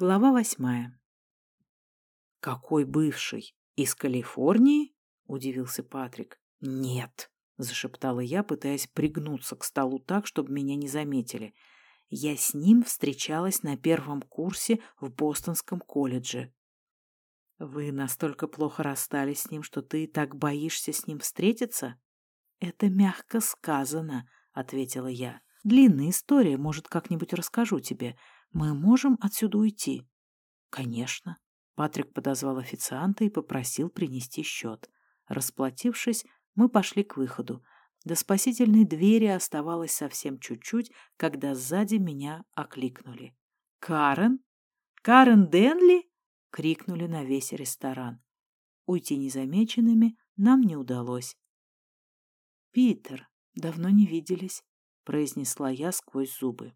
Глава восьмая. «Какой бывший? Из Калифорнии?» — удивился Патрик. «Нет», — зашептала я, пытаясь пригнуться к столу так, чтобы меня не заметили. «Я с ним встречалась на первом курсе в Бостонском колледже». «Вы настолько плохо расстались с ним, что ты так боишься с ним встретиться?» «Это мягко сказано», — ответила я. «Длинная история, может, как-нибудь расскажу тебе. Мы можем отсюда уйти?» «Конечно». Патрик подозвал официанта и попросил принести счет. Расплатившись, мы пошли к выходу. До спасительной двери оставалось совсем чуть-чуть, когда сзади меня окликнули. «Карен? Карен Денли?» — крикнули на весь ресторан. Уйти незамеченными нам не удалось. «Питер, давно не виделись», — произнесла я сквозь зубы.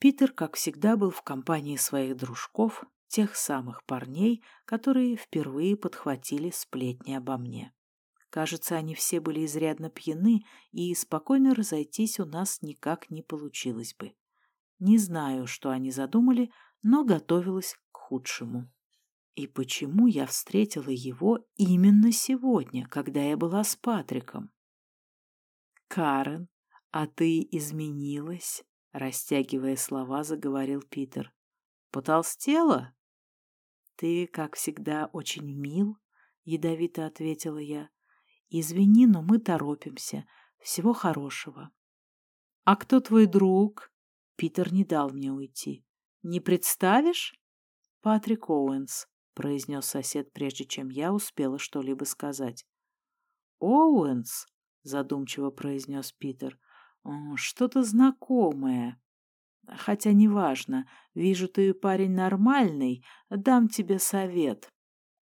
Питер, как всегда, был в компании своих дружков, тех самых парней, которые впервые подхватили сплетни обо мне. Кажется, они все были изрядно пьяны, и спокойно разойтись у нас никак не получилось бы. Не знаю, что они задумали, но готовилась к худшему. И почему я встретила его именно сегодня, когда я была с Патриком? «Карен, а ты изменилась?» Растягивая слова, заговорил Питер. «Потолстела?» «Ты, как всегда, очень мил», — ядовито ответила я. «Извини, но мы торопимся. Всего хорошего». «А кто твой друг?» Питер не дал мне уйти. «Не представишь?» «Патрик Оуэнс», — произнес сосед, прежде чем я успела что-либо сказать. «Оуэнс?» — задумчиво произнес Питер. Что-то знакомое. Хотя неважно, вижу, ты парень нормальный, дам тебе совет.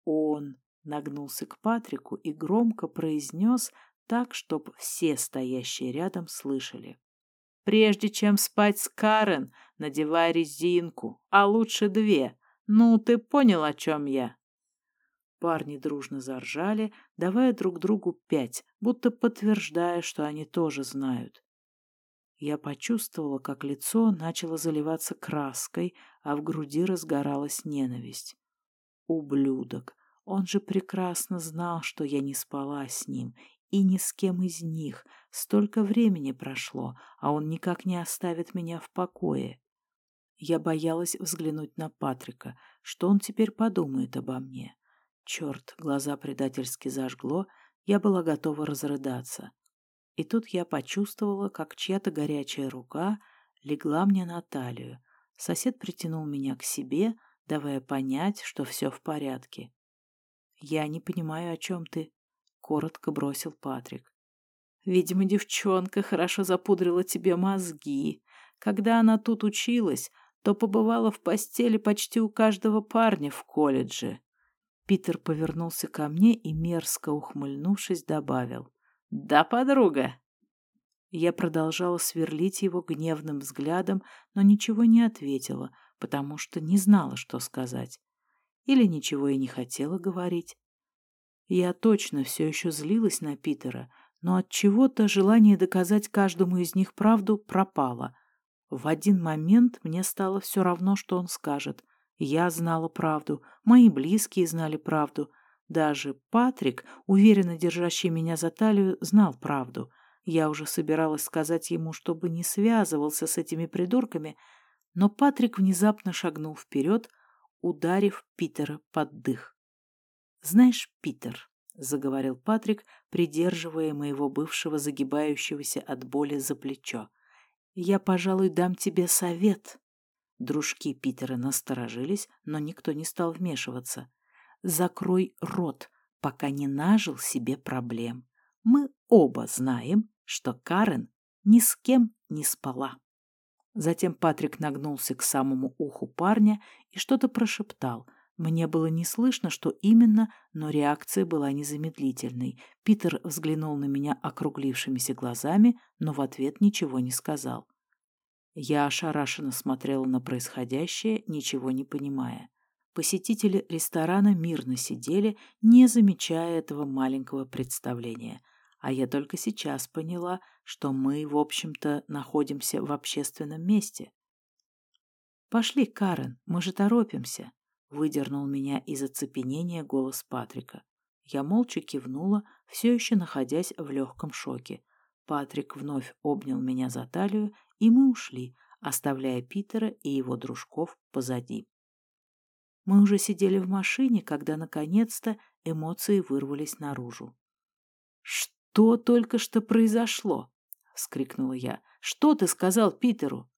Он нагнулся к Патрику и громко произнес так, чтоб все стоящие рядом слышали. Прежде чем спать с Карен, надевай резинку, а лучше две. Ну, ты понял, о чем я? Парни дружно заржали, давая друг другу пять, будто подтверждая, что они тоже знают. Я почувствовала, как лицо начало заливаться краской, а в груди разгоралась ненависть. Ублюдок! Он же прекрасно знал, что я не спала с ним, и ни с кем из них. Столько времени прошло, а он никак не оставит меня в покое. Я боялась взглянуть на Патрика, что он теперь подумает обо мне. Черт, глаза предательски зажгло, я была готова разрыдаться. И тут я почувствовала, как чья-то горячая рука легла мне на талию. Сосед притянул меня к себе, давая понять, что все в порядке. «Я не понимаю, о чем ты», — коротко бросил Патрик. «Видимо, девчонка хорошо запудрила тебе мозги. Когда она тут училась, то побывала в постели почти у каждого парня в колледже». Питер повернулся ко мне и, мерзко ухмыльнувшись, добавил. «Да, подруга!» Я продолжала сверлить его гневным взглядом, но ничего не ответила, потому что не знала, что сказать. Или ничего и не хотела говорить. Я точно все еще злилась на Питера, но от чего-то желание доказать каждому из них правду пропало. В один момент мне стало все равно, что он скажет. Я знала правду, мои близкие знали правду — даже Патрик, уверенно держащий меня за талию, знал правду. Я уже собиралась сказать ему, чтобы не связывался с этими придурками, но Патрик внезапно шагнул вперед, ударив Питера под дых. «Знаешь, Питер», — заговорил Патрик, придерживая моего бывшего загибающегося от боли за плечо, — «я, пожалуй, дам тебе совет». Дружки Питера насторожились, но никто не стал вмешиваться закрой рот, пока не нажил себе проблем. Мы оба знаем, что Карен ни с кем не спала. Затем Патрик нагнулся к самому уху парня и что-то прошептал. Мне было не слышно, что именно, но реакция была незамедлительной. Питер взглянул на меня округлившимися глазами, но в ответ ничего не сказал. Я ошарашенно смотрела на происходящее, ничего не понимая. Посетители ресторана мирно сидели, не замечая этого маленького представления. А я только сейчас поняла, что мы, в общем-то, находимся в общественном месте. Пошли, Карен, мы же торопимся. Выдернул меня из оцепенения голос Патрика. Я молча кивнула, все еще находясь в легком шоке. Патрик вновь обнял меня за талию, и мы ушли, оставляя Питера и его дружков позади. Мы уже сидели в машине, когда наконец-то эмоции вырвались наружу. «Что только что произошло?» — вскрикнула я. «Что ты сказал Питеру?»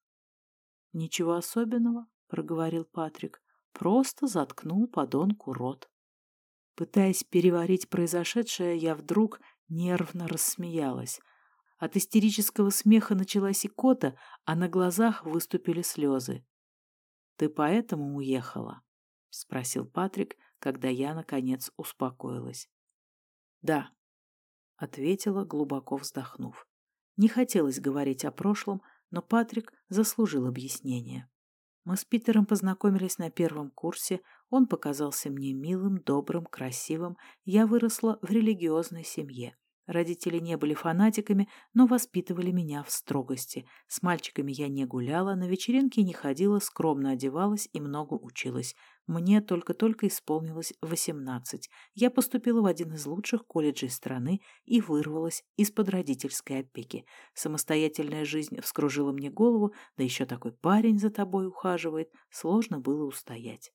«Ничего особенного», — проговорил Патрик. «Просто заткнул подонку рот». Пытаясь переварить произошедшее, я вдруг нервно рассмеялась. От истерического смеха началась икота, а на глазах выступили слезы. «Ты поэтому уехала?» — спросил Патрик, когда я, наконец, успокоилась. «Да», — ответила, глубоко вздохнув. Не хотелось говорить о прошлом, но Патрик заслужил объяснения. Мы с Питером познакомились на первом курсе, он показался мне милым, добрым, красивым, я выросла в религиозной семье. Родители не были фанатиками, но воспитывали меня в строгости. С мальчиками я не гуляла, на вечеринки не ходила, скромно одевалась и много училась. Мне только-только исполнилось восемнадцать. Я поступила в один из лучших колледжей страны и вырвалась из-под родительской опеки. Самостоятельная жизнь вскружила мне голову, да еще такой парень за тобой ухаживает. Сложно было устоять.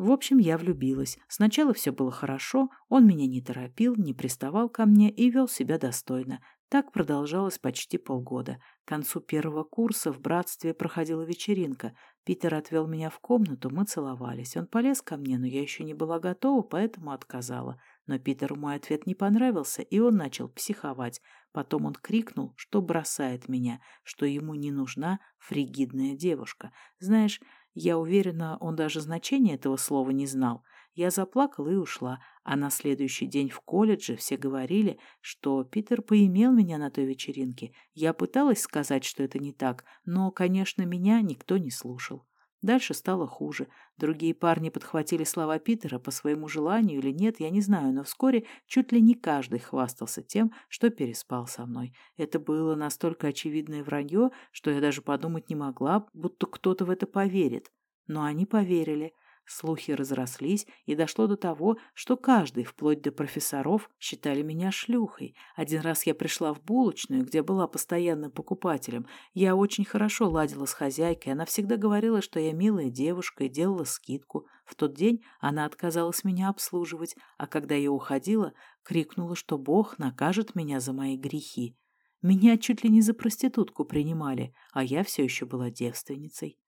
В общем, я влюбилась. Сначала все было хорошо, он меня не торопил, не приставал ко мне и вел себя достойно. Так продолжалось почти полгода. К концу первого курса в братстве проходила вечеринка. Питер отвел меня в комнату, мы целовались. Он полез ко мне, но я еще не была готова, поэтому отказала. Но Питеру мой ответ не понравился, и он начал психовать. Потом он крикнул, что бросает меня, что ему не нужна фригидная девушка. Знаешь, я уверена, он даже значения этого слова не знал. Я заплакала и ушла, а на следующий день в колледже все говорили, что Питер поимел меня на той вечеринке. Я пыталась сказать, что это не так, но, конечно, меня никто не слушал. Дальше стало хуже. Другие парни подхватили слова Питера по своему желанию или нет, я не знаю, но вскоре чуть ли не каждый хвастался тем, что переспал со мной. Это было настолько очевидное вранье, что я даже подумать не могла, будто кто-то в это поверит. Но они поверили. Слухи разрослись, и дошло до того, что каждый, вплоть до профессоров, считали меня шлюхой. Один раз я пришла в булочную, где была постоянным покупателем. Я очень хорошо ладила с хозяйкой, она всегда говорила, что я милая девушка и делала скидку. В тот день она отказалась меня обслуживать, а когда я уходила, крикнула, что Бог накажет меня за мои грехи. Меня чуть ли не за проститутку принимали, а я все еще была девственницей.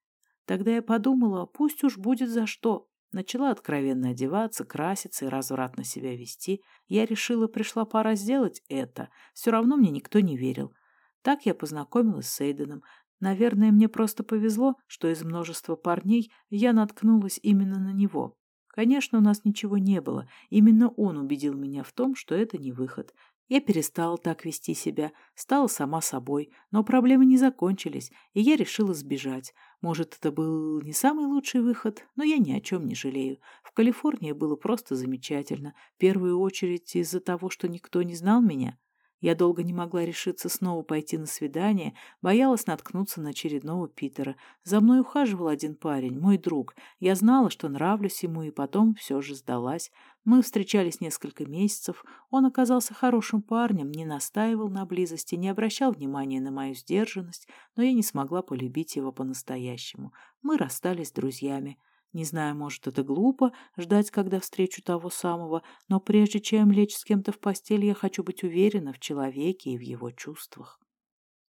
Тогда я подумала, пусть уж будет за что. Начала откровенно одеваться, краситься и развратно себя вести. Я решила, пришла пора сделать это. Все равно мне никто не верил. Так я познакомилась с Эйденом. Наверное, мне просто повезло, что из множества парней я наткнулась именно на него. Конечно, у нас ничего не было. Именно он убедил меня в том, что это не выход. Я перестала так вести себя, стала сама собой, но проблемы не закончились, и я решила сбежать. Может, это был не самый лучший выход, но я ни о чем не жалею. В Калифорнии было просто замечательно, в первую очередь из-за того, что никто не знал меня. Я долго не могла решиться снова пойти на свидание, боялась наткнуться на очередного Питера. За мной ухаживал один парень, мой друг. Я знала, что нравлюсь ему, и потом все же сдалась. Мы встречались несколько месяцев. Он оказался хорошим парнем, не настаивал на близости, не обращал внимания на мою сдержанность, но я не смогла полюбить его по-настоящему. Мы расстались друзьями. Не знаю, может, это глупо ждать, когда встречу того самого, но прежде чем лечь с кем-то в постель, я хочу быть уверена в человеке и в его чувствах.